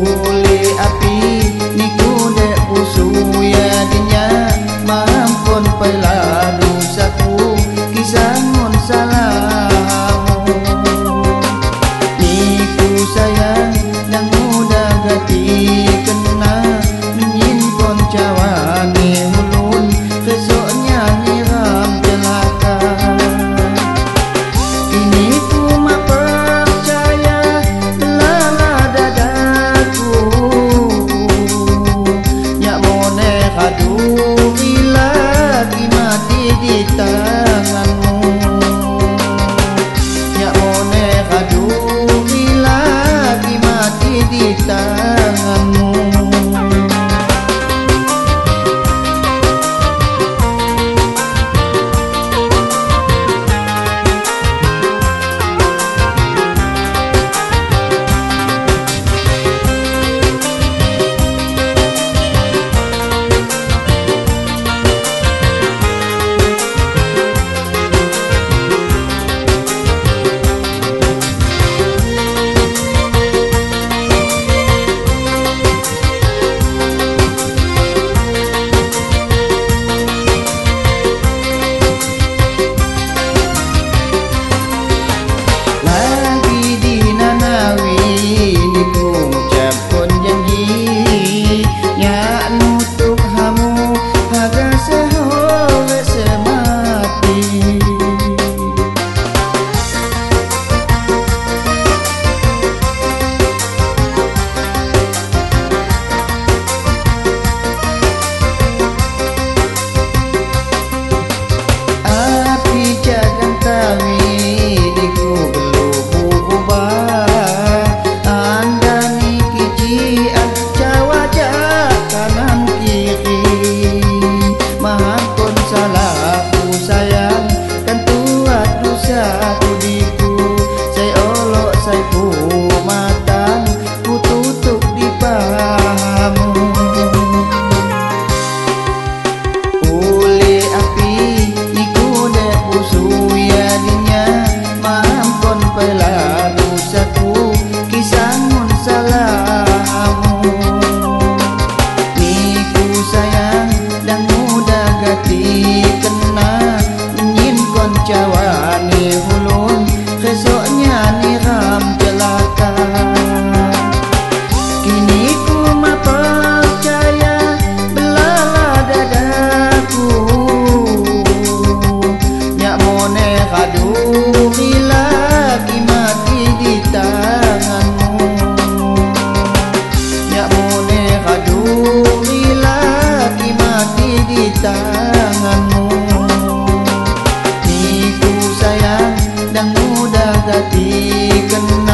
Oh. hati kena nyin kon jawani hulun. Khesoknya ni and